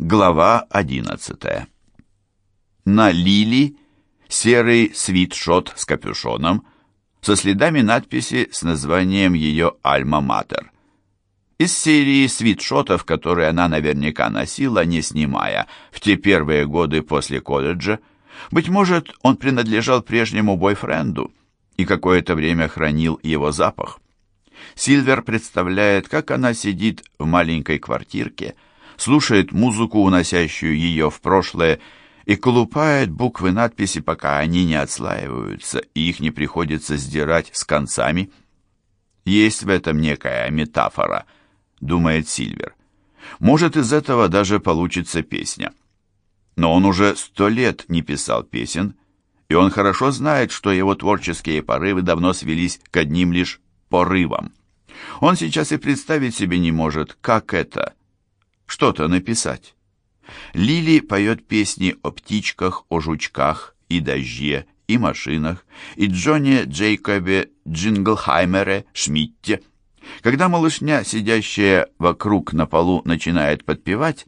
Глава 11. На Лили серый свитшот с капюшоном со следами надписи с названием ее «Альма-Матер». Из серии свитшотов, которые она наверняка носила, не снимая, в те первые годы после колледжа, быть может, он принадлежал прежнему бойфренду и какое-то время хранил его запах. Сильвер представляет, как она сидит в маленькой квартирке, слушает музыку, уносящую ее в прошлое, и колупает буквы надписи, пока они не отслаиваются, и их не приходится сдирать с концами. Есть в этом некая метафора, думает Сильвер. Может, из этого даже получится песня. Но он уже сто лет не писал песен, и он хорошо знает, что его творческие порывы давно свелись к одним лишь порывам. Он сейчас и представить себе не может, как это — что-то написать. Лили поет песни о птичках, о жучках и дожде, и машинах, и Джонни Джейкобе Джинглхаймере Шмидте. Когда малышня, сидящая вокруг на полу, начинает подпевать,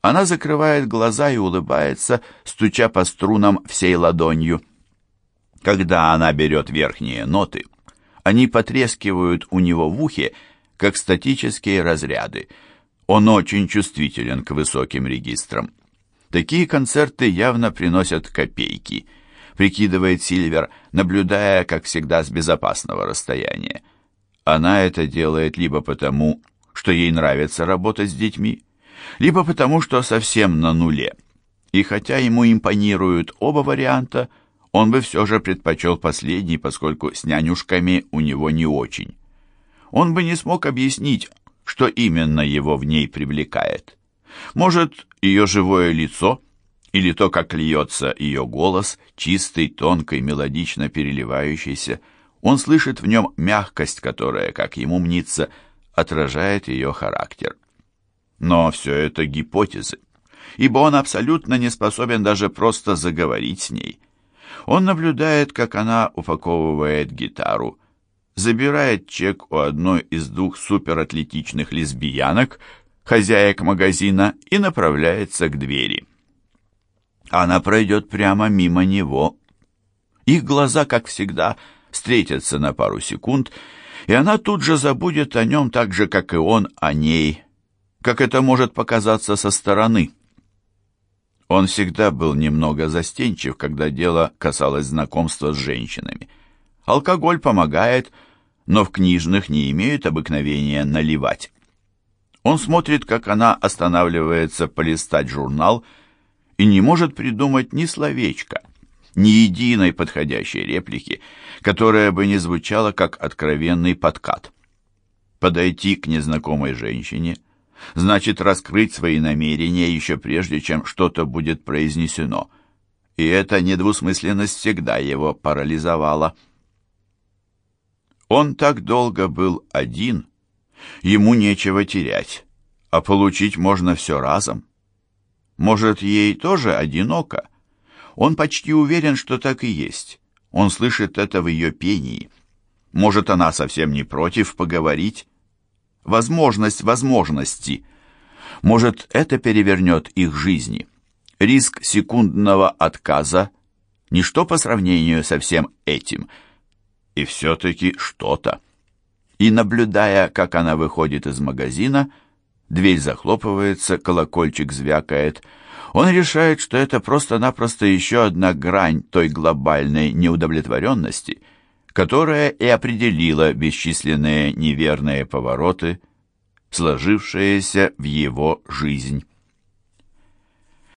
она закрывает глаза и улыбается, стуча по струнам всей ладонью. Когда она берет верхние ноты, они потрескивают у него в ухе, как статические разряды. Он очень чувствителен к высоким регистрам. Такие концерты явно приносят копейки, прикидывает Сильвер, наблюдая, как всегда, с безопасного расстояния. Она это делает либо потому, что ей нравится работать с детьми, либо потому, что совсем на нуле. И хотя ему импонируют оба варианта – он бы все же предпочел последний, поскольку с нянюшками у него не очень. Он бы не смог объяснить, что именно его в ней привлекает. Может, ее живое лицо, или то, как льется ее голос, чистый, тонкий, мелодично переливающийся. Он слышит в нем мягкость, которая, как ему мнится, отражает ее характер. Но все это гипотезы, ибо он абсолютно не способен даже просто заговорить с ней – он наблюдает, как она упаковывает гитару, забирает чек у одной из двух суператлетичных лесбиянок, хозяек магазина, и направляется к двери. Она пройдет прямо мимо него. Их глаза, как всегда, встретятся на пару секунд, и она тут же забудет о нем так же, как и он о ней, как это может показаться со стороны. Он всегда был немного застенчив, когда дело касалось знакомства с женщинами. Алкоголь помогает, но в книжных не имеют обыкновения наливать. Он смотрит, как она останавливается полистать журнал и не может придумать ни словечка, ни единой подходящей реплики, которая бы не звучала как откровенный подкат. Подойти к незнакомой женщине – значит раскрыть свои намерения еще прежде, чем что-то будет произнесено. И эта недвусмысленность всегда его парализовала. Он так долго был один, ему нечего терять, а получить можно все разом. Может, ей тоже одиноко? Он почти уверен, что так и есть. Он слышит это в ее пении. Может, она совсем не против поговорить? возможность возможности. Может, это перевернет их жизни. Риск секундного отказа – ничто по сравнению со всем этим. И все-таки что-то. И наблюдая, как она выходит из магазина, дверь захлопывается, колокольчик звякает, он решает, что это просто-напросто еще одна грань той глобальной неудовлетворенности – которая и определила бесчисленные неверные повороты, сложившиеся в его жизнь.